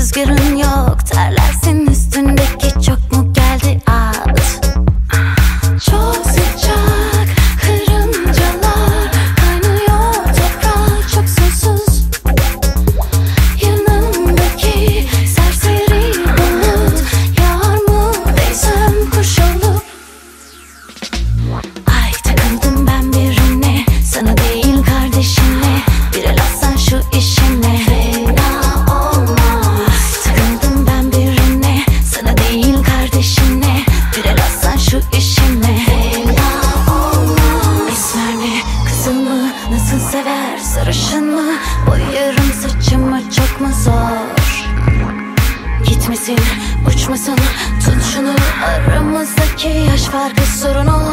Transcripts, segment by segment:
rüzgarın yok terlersin olmaz İsmer mi kızıl mı Nasıl sever sarışın mı Boyarım saçımı çok mu zor Gitmesin uçmasın Tut şunu aramızdaki yaş farkı sorun olur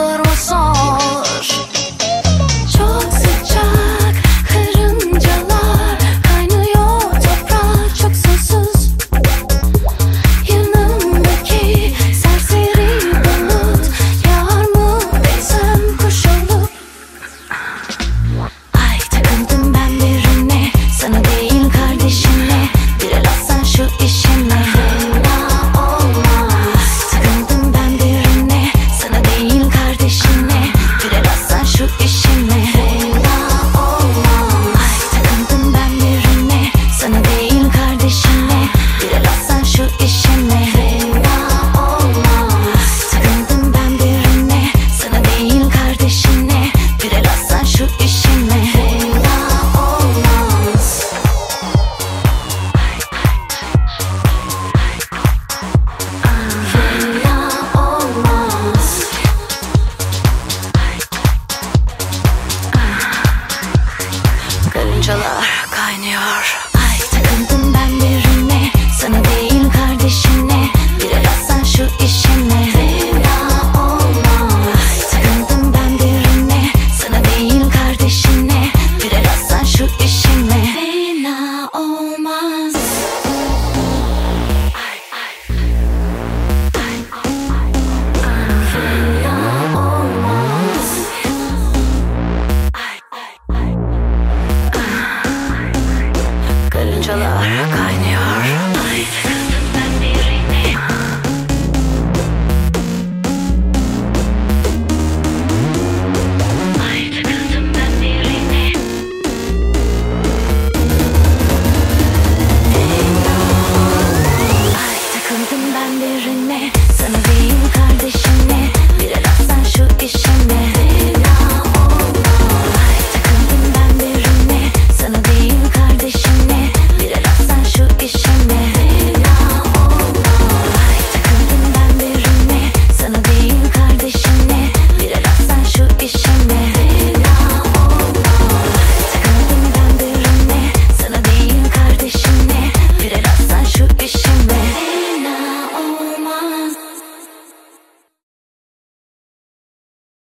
parçalar kaynıyor.